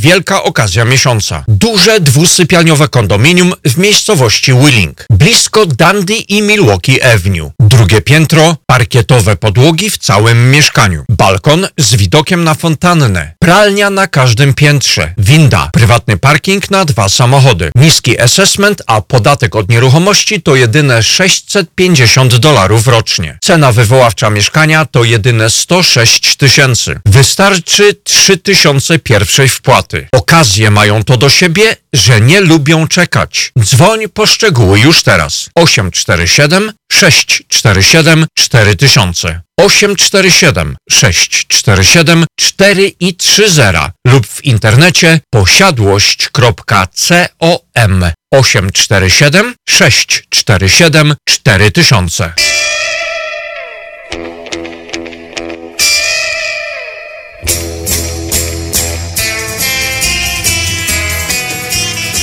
wielka okazja miesiąca. Duże dwusypialniowe kondominium w miejscowości Willing, blisko Dundee i Milwaukee Avenue. Drugie piętro, parkietowe podłogi w całym mieszkaniu. Balkon z widokiem na fontannę. Pralnia na każdym piętrze. Winda. Prywatny parking na dwa samochody. Niski assessment, a podatek od nieruchomości to jedyne 650 dolarów rocznie. Cena wywoławcza mieszkania to jedyne 106 tysięcy. Wystarczy 3 tysiące pierwszej wpłaty. Okazje mają to do siebie, że nie lubią czekać. Dzwoń po szczegóły już teraz. 847 647 4000 847 647 4 i 30 lub w internecie posiadłość.com 847 647 4000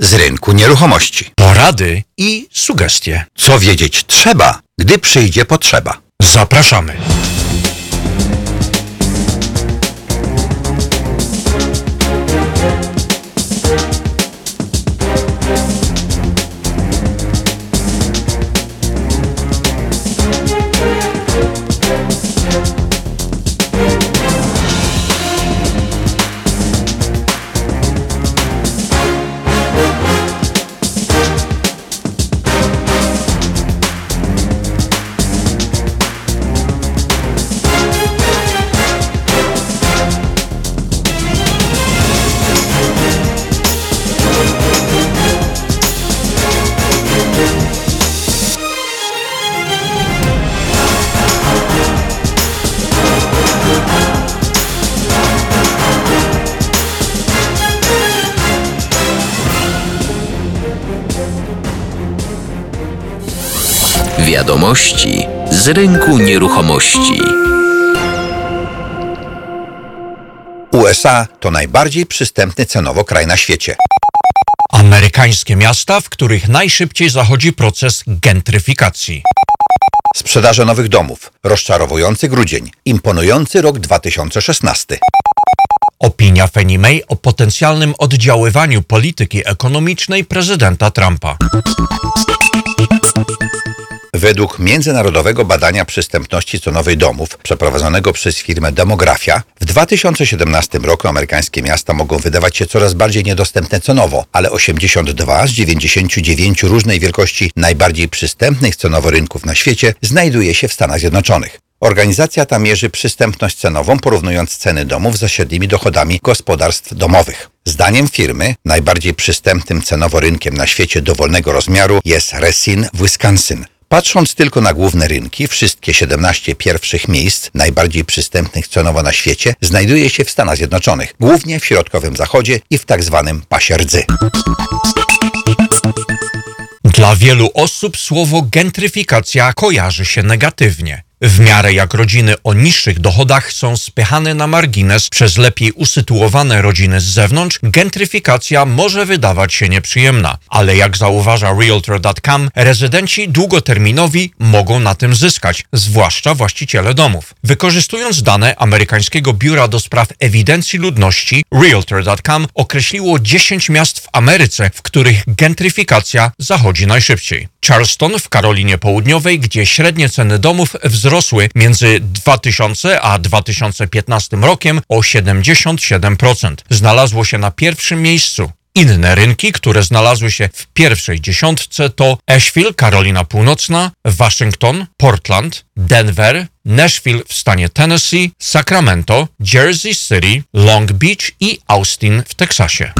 z rynku nieruchomości. Porady i sugestie. Co wiedzieć trzeba, gdy przyjdzie potrzeba. Zapraszamy. Wiadomości z rynku nieruchomości. USA to najbardziej przystępny cenowo kraj na świecie. Amerykańskie miasta, w których najszybciej zachodzi proces gentryfikacji. Sprzedaże nowych domów. Rozczarowujący grudzień. Imponujący rok 2016. Opinia Fannie Mae o potencjalnym oddziaływaniu polityki ekonomicznej prezydenta Trumpa. Według międzynarodowego badania przystępności cenowej domów przeprowadzonego przez firmę Demografia, w 2017 roku amerykańskie miasta mogą wydawać się coraz bardziej niedostępne cenowo, ale 82 z 99 różnej wielkości najbardziej przystępnych cenowo rynków na świecie znajduje się w Stanach Zjednoczonych. Organizacja ta mierzy przystępność cenową, porównując ceny domów z średnimi dochodami gospodarstw domowych. Zdaniem firmy najbardziej przystępnym cenowo rynkiem na świecie dowolnego rozmiaru jest Resin w Wisconsin. Patrząc tylko na główne rynki, wszystkie 17 pierwszych miejsc najbardziej przystępnych cenowo na świecie znajduje się w Stanach Zjednoczonych, głównie w środkowym zachodzie i w tak zwanym pasie rdzy. Dla wielu osób słowo gentryfikacja kojarzy się negatywnie. W miarę jak rodziny o niższych dochodach są spychane na margines przez lepiej usytuowane rodziny z zewnątrz, gentryfikacja może wydawać się nieprzyjemna. Ale jak zauważa Realtor.com, rezydenci długoterminowi mogą na tym zyskać, zwłaszcza właściciele domów. Wykorzystując dane amerykańskiego biura do spraw ewidencji ludności, Realtor.com określiło 10 miast w Ameryce, w których gentryfikacja zachodzi najszybciej. Charleston w Karolinie Południowej, gdzie średnie ceny domów wzrosły między 2000 a 2015 rokiem o 77%. Znalazło się na pierwszym miejscu. Inne rynki, które znalazły się w pierwszej dziesiątce to Asheville, Karolina Północna, Waszyngton, Portland, Denver, Nashville w stanie Tennessee, Sacramento, Jersey City, Long Beach i Austin w Teksasie.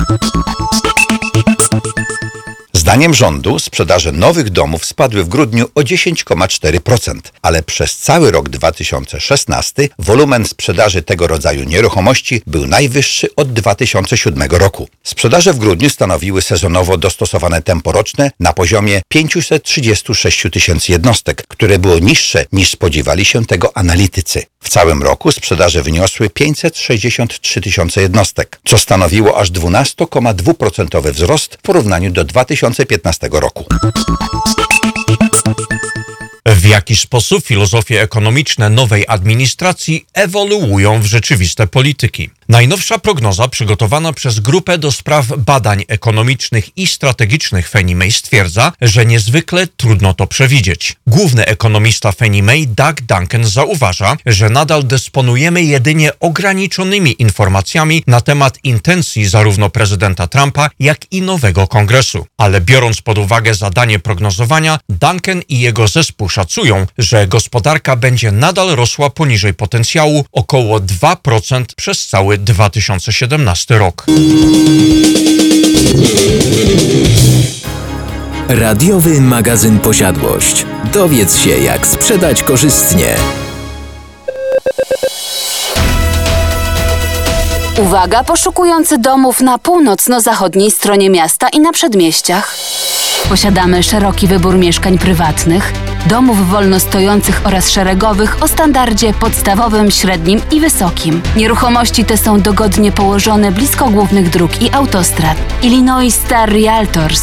Zdaniem rządu sprzedaże nowych domów spadły w grudniu o 10,4%, ale przez cały rok 2016 wolumen sprzedaży tego rodzaju nieruchomości był najwyższy od 2007 roku. Sprzedaże w grudniu stanowiły sezonowo dostosowane tempo roczne na poziomie 536 tysięcy jednostek, które było niższe niż spodziewali się tego analitycy. W całym roku sprzedaże wyniosły 563 tysiące jednostek, co stanowiło aż 12,2% wzrost w porównaniu do 2015 roku. W jaki sposób filozofie ekonomiczne nowej administracji ewoluują w rzeczywiste polityki? Najnowsza prognoza przygotowana przez Grupę do Spraw Badań Ekonomicznych i Strategicznych Fannie Mae stwierdza, że niezwykle trudno to przewidzieć. Główny ekonomista Fannie Mae Doug Duncan zauważa, że nadal dysponujemy jedynie ograniczonymi informacjami na temat intencji zarówno prezydenta Trumpa, jak i nowego kongresu. Ale biorąc pod uwagę zadanie prognozowania, Duncan i jego zespół szacują, że gospodarka będzie nadal rosła poniżej potencjału około 2% przez cały 2017 rok. Radiowy magazyn Posiadłość. Dowiedz się, jak sprzedać korzystnie. Uwaga, poszukujący domów na północno-zachodniej stronie miasta i na przedmieściach. Posiadamy szeroki wybór mieszkań prywatnych, domów wolnostojących oraz szeregowych o standardzie podstawowym, średnim i wysokim. Nieruchomości te są dogodnie położone blisko głównych dróg i autostrad. Illinois Star Realtors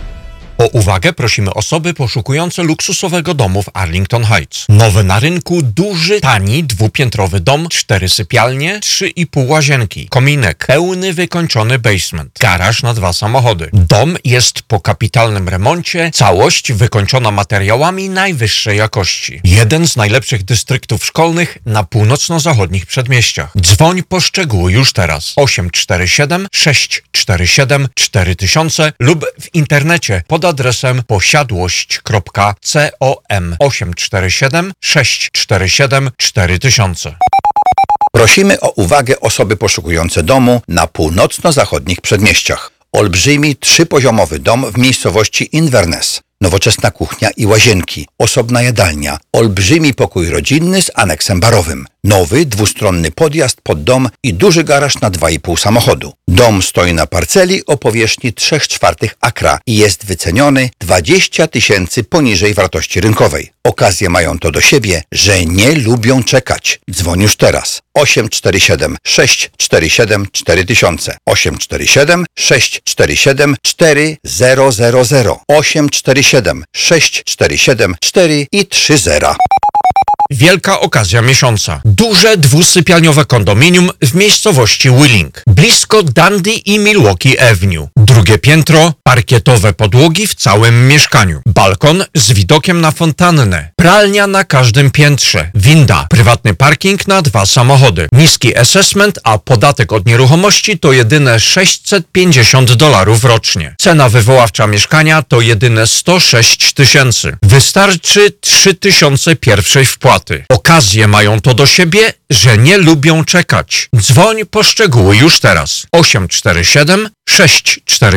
O uwagę prosimy osoby poszukujące luksusowego domu w Arlington Heights. Nowy na rynku, duży, tani, dwupiętrowy dom, cztery sypialnie, trzy i pół łazienki, kominek, pełny wykończony basement, garaż na dwa samochody. Dom jest po kapitalnym remoncie, całość wykończona materiałami najwyższej jakości. Jeden z najlepszych dystryktów szkolnych na północno-zachodnich przedmieściach. Dzwoń po szczegóły już teraz. 847 647 4000 lub w internecie pod adresem posiadłość.com 847 647 4000. Prosimy o uwagę osoby poszukujące domu na północno-zachodnich przedmieściach. Olbrzymi trzypoziomowy dom w miejscowości Inverness. Nowoczesna kuchnia i łazienki, osobna jadalnia, olbrzymi pokój rodzinny z aneksem barowym, nowy dwustronny podjazd pod dom i duży garaż na 2,5 samochodu. Dom stoi na parceli o powierzchni 3 czwartych akra i jest wyceniony 20 tysięcy poniżej wartości rynkowej. Okazje mają to do siebie, że nie lubią czekać. Dzwoń już teraz. 847 647 4000 847 647 4000 847 647 4 i 30 Wielka okazja miesiąca. Duże dwusypialniowe kondominium w miejscowości Willing, blisko Dundee i Milwaukee Avenue. Drugie piętro, parkietowe podłogi w całym mieszkaniu, balkon z widokiem na fontannę, pralnia na każdym piętrze, winda, prywatny parking na dwa samochody, niski assessment, a podatek od nieruchomości to jedyne 650 dolarów rocznie. Cena wywoławcza mieszkania to jedyne 106 tysięcy. Wystarczy 3 tysiące pierwszej wpłaty. Okazje mają to do siebie, że nie lubią czekać. Dzwoń po szczegóły już teraz. 847 647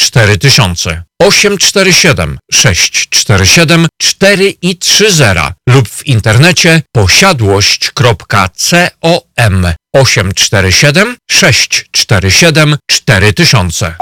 4000 847 647 4 i 30 lub w internecie posiadłość.com 847 647 4000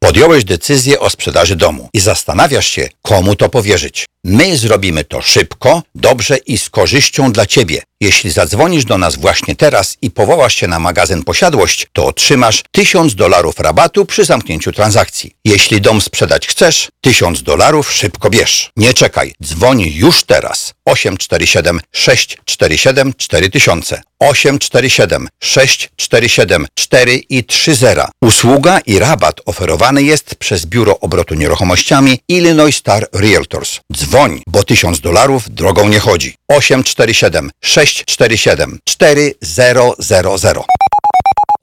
Podjąłeś decyzję o sprzedaży domu i zastanawiasz się, komu to powierzyć. My zrobimy to szybko, dobrze i z korzyścią dla Ciebie. Jeśli zadzwonisz do nas właśnie teraz i powołasz się na magazyn Posiadłość, to otrzymasz 1000 dolarów rabatu przy zamknięciu transakcji. Jeśli dom sprzedać chcesz, 1000 dolarów szybko bierz. Nie czekaj, dzwoń już teraz. 847 647 4000 847 647 4 i 30. Usługa i rabat oferowany jest przez Biuro Obrotu Nieruchomościami Illinois Star Realtors. Dzwoń, bo 1000 dolarów drogą nie chodzi. 847 647 4000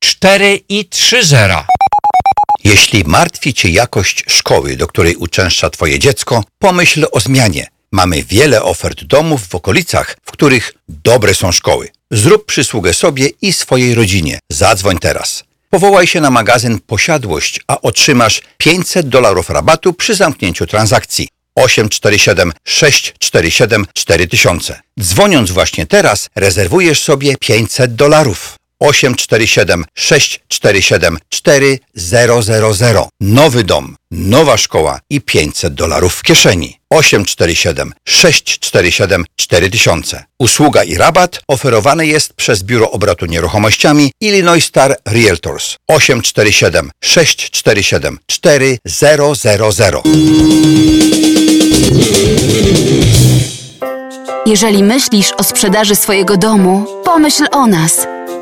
4 i 30 Jeśli martwi Cię jakość szkoły, do której uczęszcza Twoje dziecko, pomyśl o zmianie. Mamy wiele ofert domów w okolicach, w których dobre są szkoły. Zrób przysługę sobie i swojej rodzinie. Zadzwoń teraz. Powołaj się na magazyn Posiadłość, a otrzymasz 500 dolarów rabatu przy zamknięciu transakcji. 847 647 4000. Dzwoniąc właśnie teraz, rezerwujesz sobie 500 dolarów. 847 647 4000. Nowy dom, nowa szkoła i 500 dolarów w kieszeni. 847 647 4000. Usługa i rabat oferowany jest przez Biuro Obrotu Nieruchomościami Illinois Star Realtors. 847 647 4000. Jeżeli myślisz o sprzedaży swojego domu, pomyśl o nas.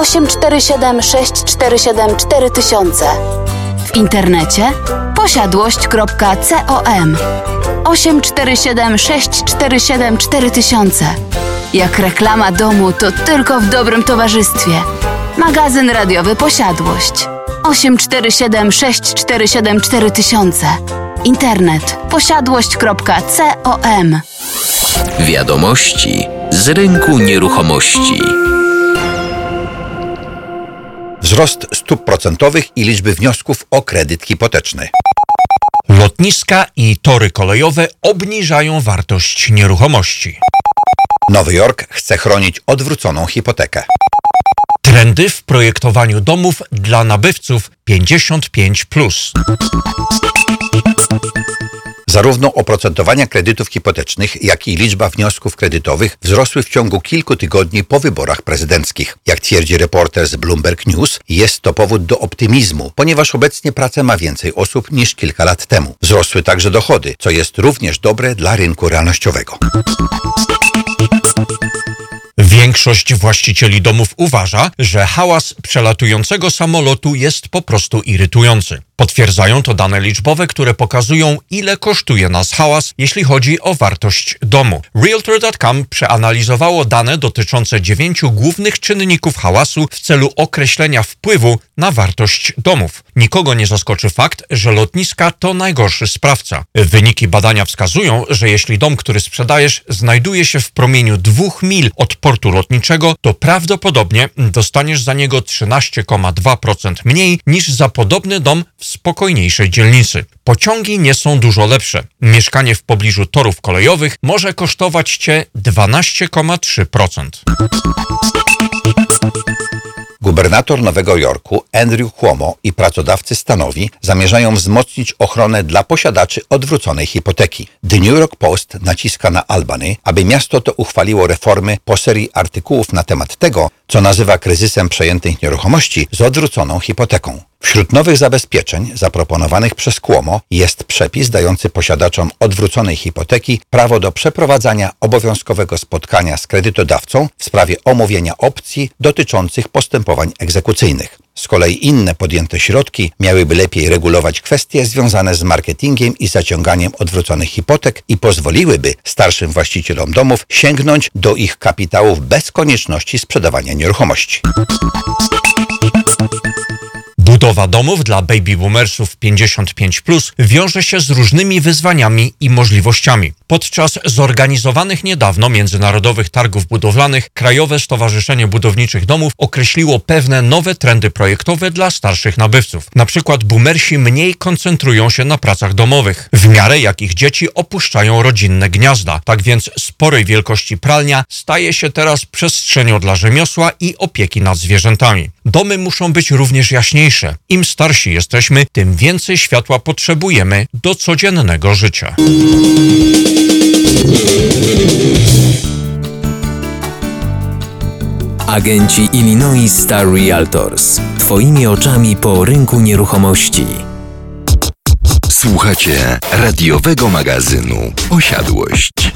847 647 4000 W internecie posiadłość.com 847 647 4000 Jak reklama domu, to tylko w dobrym towarzystwie. Magazyn radiowy Posiadłość. 847 647 4000 Internet posiadłość.com Wiadomości z rynku nieruchomości. Wzrost stóp procentowych i liczby wniosków o kredyt hipoteczny. Lotniska i tory kolejowe obniżają wartość nieruchomości. Nowy Jork chce chronić odwróconą hipotekę. Trendy w projektowaniu domów dla nabywców 55. Zarówno oprocentowania kredytów hipotecznych, jak i liczba wniosków kredytowych wzrosły w ciągu kilku tygodni po wyborach prezydenckich. Jak twierdzi reporter z Bloomberg News, jest to powód do optymizmu, ponieważ obecnie pracę ma więcej osób niż kilka lat temu. Wzrosły także dochody, co jest również dobre dla rynku realnościowego. Większość właścicieli domów uważa, że hałas przelatującego samolotu jest po prostu irytujący. Potwierdzają to dane liczbowe, które pokazują, ile kosztuje nas hałas, jeśli chodzi o wartość domu. Realtor.com przeanalizowało dane dotyczące dziewięciu głównych czynników hałasu w celu określenia wpływu na wartość domów. Nikogo nie zaskoczy fakt, że lotniska to najgorszy sprawca. Wyniki badania wskazują, że jeśli dom, który sprzedajesz, znajduje się w promieniu dwóch mil od portu lotniczego, to prawdopodobnie dostaniesz za niego 13,2% mniej niż za podobny dom w spokojniejszej dzielnicy. Pociągi nie są dużo lepsze. Mieszkanie w pobliżu torów kolejowych może kosztować cię 12,3%. Gubernator Nowego Jorku Andrew Cuomo i pracodawcy stanowi zamierzają wzmocnić ochronę dla posiadaczy odwróconej hipoteki. The New York Post naciska na Albany, aby miasto to uchwaliło reformy po serii artykułów na temat tego, co nazywa kryzysem przejętych nieruchomości z odwróconą hipoteką. Wśród nowych zabezpieczeń zaproponowanych przez Cuomo jest przepis dający posiadaczom odwróconej hipoteki prawo do przeprowadzania obowiązkowego spotkania z kredytodawcą w sprawie omówienia opcji dotyczących postępowań egzekucyjnych. Z kolei inne podjęte środki miałyby lepiej regulować kwestie związane z marketingiem i zaciąganiem odwróconych hipotek i pozwoliłyby starszym właścicielom domów sięgnąć do ich kapitałów bez konieczności sprzedawania nieruchomości. Budowa domów dla baby boomersów 55 plus wiąże się z różnymi wyzwaniami i możliwościami. Podczas zorganizowanych niedawno międzynarodowych targów budowlanych Krajowe Stowarzyszenie Budowniczych Domów określiło pewne nowe trendy projektowe dla starszych nabywców. Na przykład boomersi mniej koncentrują się na pracach domowych, w miarę jak ich dzieci opuszczają rodzinne gniazda. Tak więc sporej wielkości pralnia staje się teraz przestrzenią dla rzemiosła i opieki nad zwierzętami. Domy muszą być również jaśniejsze. Im starsi jesteśmy, tym więcej światła potrzebujemy do codziennego życia. Agenci Illinois Star Realtors. Twoimi oczami po rynku nieruchomości. Słuchacie radiowego magazynu Posiadłość.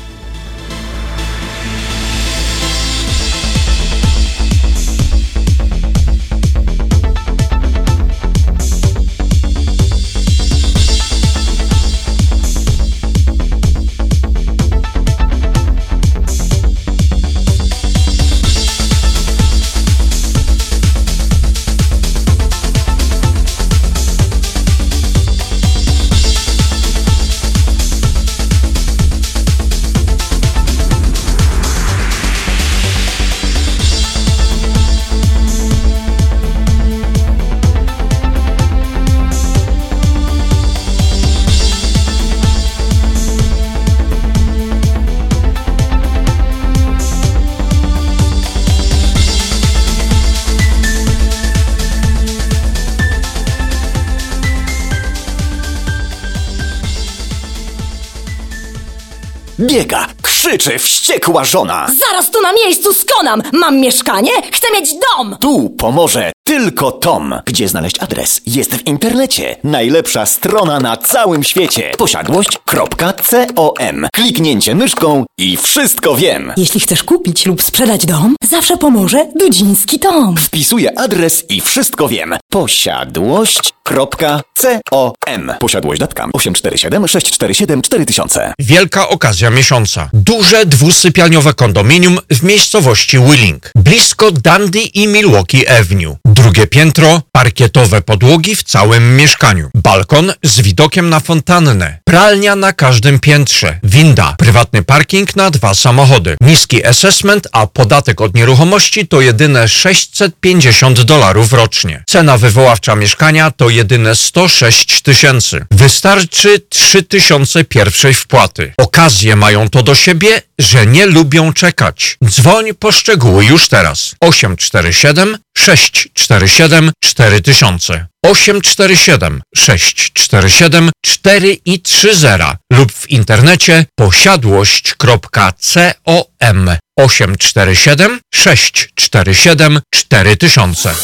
Biega, krzyczy, wściekła żona. Zaraz tu na miejscu skonam! Mam mieszkanie, chcę mieć dom! Tu pomoże tylko Tom. Gdzie znaleźć adres? Jest w internecie. Najlepsza strona na całym świecie. Posiadłość.com. Kliknięcie myszką i wszystko wiem. Jeśli chcesz kupić lub sprzedać dom, zawsze pomoże Dudziński Tom. Wpisuję adres i wszystko wiem. Posiadłość.com. Posiadłość.com 847 647 4000. Wielka okazja miesiąca. Duże dwusypialniowe kondominium w miejscowości Willing, blisko Dundee i Milwaukee Avenue. Drugie piętro, parkietowe podłogi w całym mieszkaniu. Balkon z widokiem na fontannę. Pralnia na każdym piętrze. Winda. Prywatny parking na dwa samochody. Niski assessment, a podatek od nieruchomości to jedyne 650 dolarów rocznie. Cena wywoławcza mieszkania to jedyne 106 tysięcy. Wystarczy 3 tysiące pierwszej wpłaty. Okazje mają to do siebie, że nie lubią czekać. Dzwoń po szczegóły już teraz. 847 647 4000 847 647 4 i 30 lub w internecie posiadłość.com 847 647 4000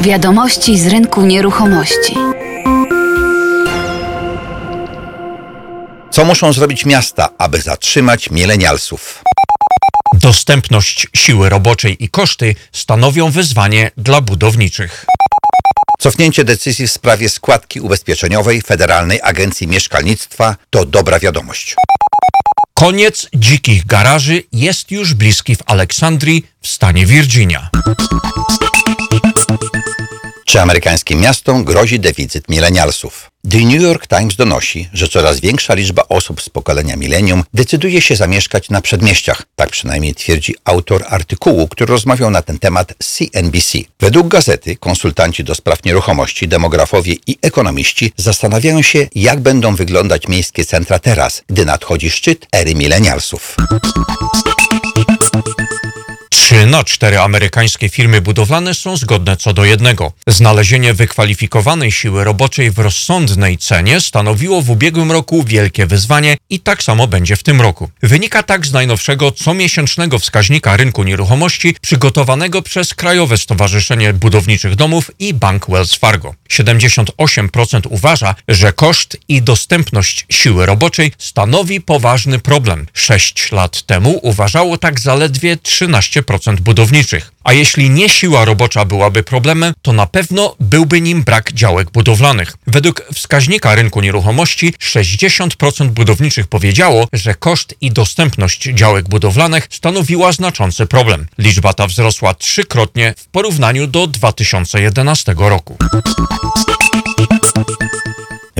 Wiadomości z rynku nieruchomości. Co muszą zrobić miasta, aby zatrzymać milenialsów? Dostępność siły roboczej i koszty stanowią wyzwanie dla budowniczych. Cofnięcie decyzji w sprawie składki ubezpieczeniowej Federalnej Agencji Mieszkalnictwa to dobra wiadomość. Koniec dzikich garaży jest już bliski w Aleksandrii w stanie Virginia. Czy amerykańskim miastom grozi deficyt milenialsów? The New York Times donosi, że coraz większa liczba osób z pokolenia milenium decyduje się zamieszkać na przedmieściach. Tak przynajmniej twierdzi autor artykułu, który rozmawiał na ten temat z CNBC. Według gazety konsultanci do spraw nieruchomości, demografowie i ekonomiści zastanawiają się, jak będą wyglądać miejskie centra teraz, gdy nadchodzi szczyt ery milenialsów. Na cztery amerykańskie firmy budowlane są zgodne co do jednego. Znalezienie wykwalifikowanej siły roboczej w rozsądnej cenie stanowiło w ubiegłym roku wielkie wyzwanie i tak samo będzie w tym roku. Wynika tak z najnowszego comiesięcznego wskaźnika rynku nieruchomości przygotowanego przez Krajowe Stowarzyszenie Budowniczych Domów i Bank Wells Fargo. 78% uważa, że koszt i dostępność siły roboczej stanowi poważny problem. Sześć lat temu uważało tak zaledwie 13% budowniczych. A jeśli nie siła robocza byłaby problemem, to na pewno byłby nim brak działek budowlanych. Według wskaźnika rynku nieruchomości 60% budowniczych powiedziało, że koszt i dostępność działek budowlanych stanowiła znaczący problem. Liczba ta wzrosła trzykrotnie w porównaniu do 2011 roku.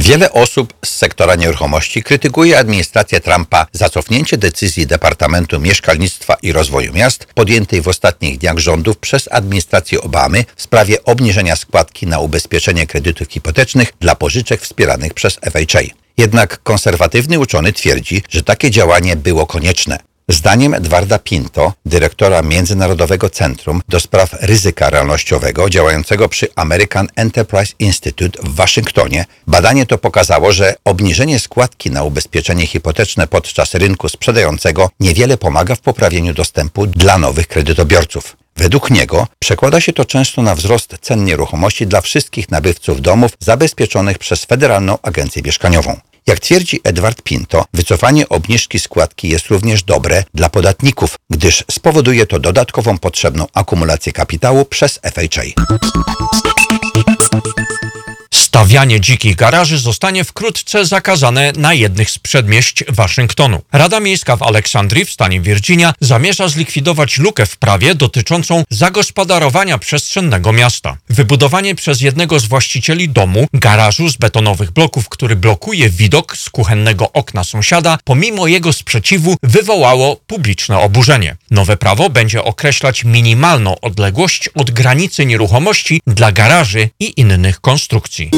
Wiele osób z sektora nieruchomości krytykuje administrację Trumpa za cofnięcie decyzji Departamentu Mieszkalnictwa i Rozwoju Miast podjętej w ostatnich dniach rządów przez administrację Obamy w sprawie obniżenia składki na ubezpieczenie kredytów hipotecznych dla pożyczek wspieranych przez FHA. Jednak konserwatywny uczony twierdzi, że takie działanie było konieczne. Zdaniem Edwarda Pinto, dyrektora Międzynarodowego Centrum do Spraw Ryzyka Realnościowego działającego przy American Enterprise Institute w Waszyngtonie, badanie to pokazało, że obniżenie składki na ubezpieczenie hipoteczne podczas rynku sprzedającego niewiele pomaga w poprawieniu dostępu dla nowych kredytobiorców. Według niego przekłada się to często na wzrost cen nieruchomości dla wszystkich nabywców domów zabezpieczonych przez Federalną Agencję Mieszkaniową. Jak twierdzi Edward Pinto, wycofanie obniżki składki jest również dobre dla podatników, gdyż spowoduje to dodatkową potrzebną akumulację kapitału przez FHA. Stawianie dzikich garaży zostanie wkrótce zakazane na jednych z przedmieść Waszyngtonu. Rada Miejska w Aleksandrii w stanie Virginia zamierza zlikwidować lukę w prawie dotyczącą zagospodarowania przestrzennego miasta. Wybudowanie przez jednego z właścicieli domu garażu z betonowych bloków, który blokuje widok z kuchennego okna sąsiada, pomimo jego sprzeciwu wywołało publiczne oburzenie. Nowe prawo będzie określać minimalną odległość od granicy nieruchomości dla garaży i innych konstrukcji.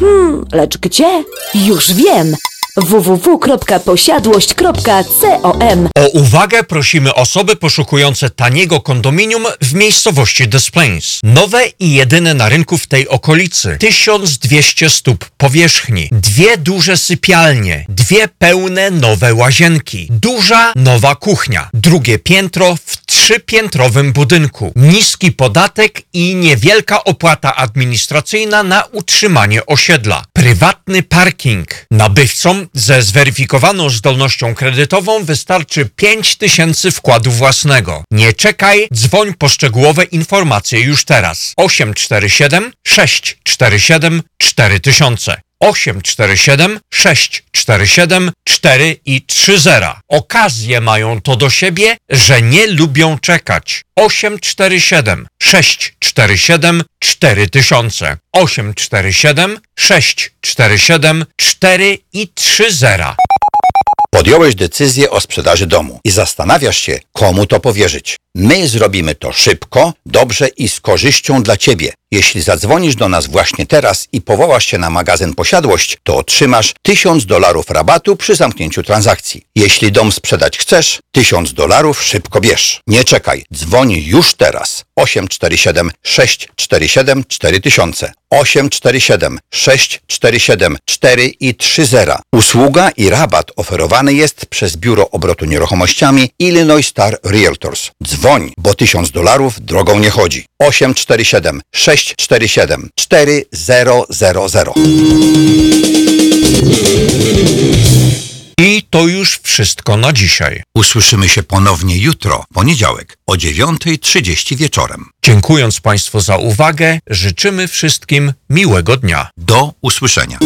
Hmm, lecz gdzie? Już wiem! www.posiadłość.com O uwagę prosimy osoby poszukujące taniego kondominium w miejscowości Des Plains. Nowe i jedyne na rynku w tej okolicy. 1200 stóp powierzchni, dwie duże sypialnie, dwie pełne nowe łazienki, duża nowa kuchnia, drugie piętro w trzypiętrowym budynku, niski podatek i niewielka opłata administracyjna na utrzymanie osiedla, prywatny parking. Nabywcom ze zweryfikowaną zdolnością kredytową wystarczy 5000 wkładu własnego. Nie czekaj, dzwoń po szczegółowe informacje już teraz. 847 647 4000 847 647 4 i 30. Okazje mają to do siebie, że nie lubią czekać. 847 647 4000 847 647 4 i 30. Podjąłeś decyzję o sprzedaży domu i zastanawiasz się, komu to powierzyć. My zrobimy to szybko, dobrze i z korzyścią dla Ciebie. Jeśli zadzwonisz do nas właśnie teraz i powołasz się na magazyn Posiadłość, to otrzymasz 1000 dolarów rabatu przy zamknięciu transakcji. Jeśli dom sprzedać chcesz, 1000 dolarów szybko bierz. Nie czekaj, dzwoń już teraz. 847 647 4000 847 647 4 i 30. Usługa i rabat oferowany jest przez Biuro Obrotu Nieruchomościami Illinois Star Realtors. Dzwoń, bo 1000 dolarów drogą nie chodzi. 847 647 4000 I to już wszystko na dzisiaj. Usłyszymy się ponownie jutro, poniedziałek, o 9.30 wieczorem. Dziękując Państwu za uwagę, życzymy wszystkim miłego dnia. Do usłyszenia.